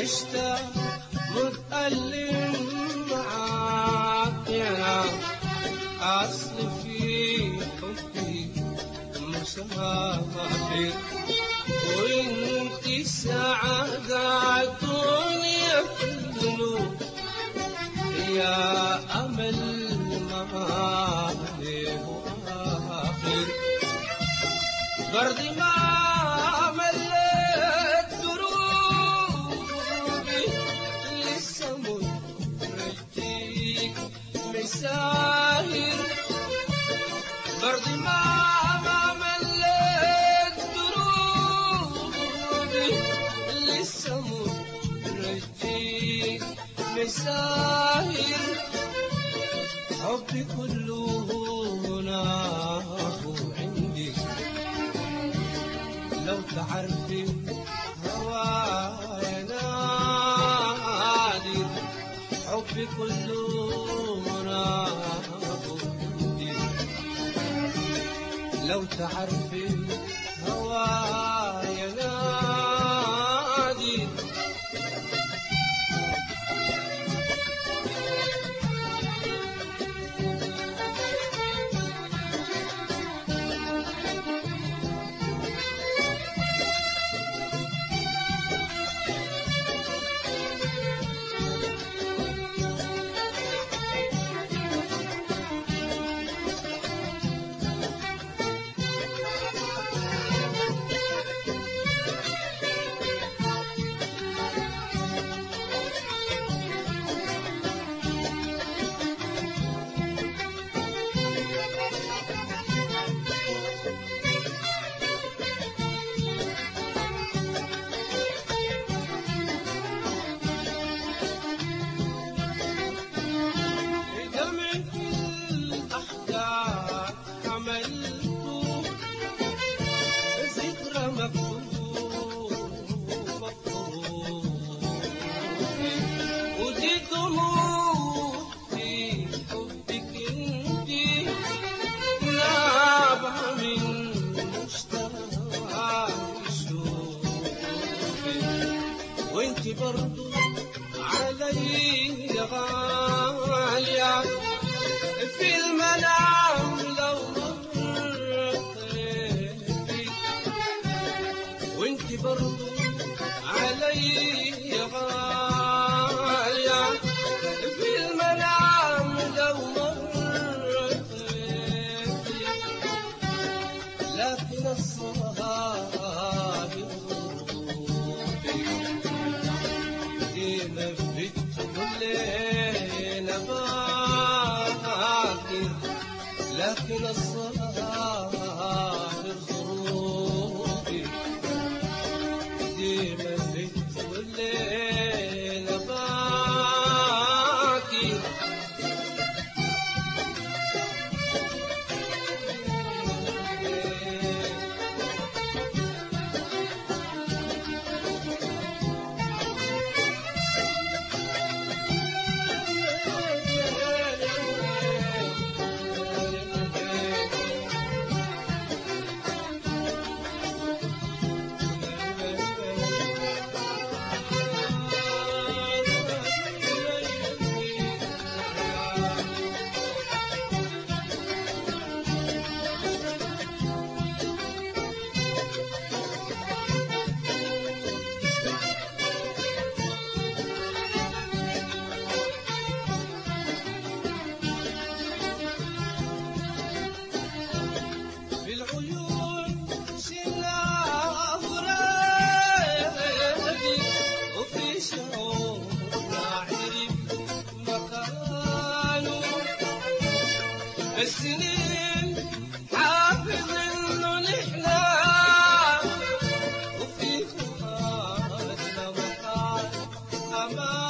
عشت متألم معاك يا أصل في حبي مسافر وإنت سعادة الدنيا كله. يا أمل ما له آخر برد ما مساهر حبي كله هناه عندي. لو تعرفي هوايا نادي حبي كله هناه عندي. لو تعرفي هوايا وانتي برضو السنين حافظ إنه نحنا وفي فؤادنا مكان امانه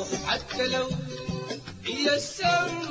وحتى لو هي السمحة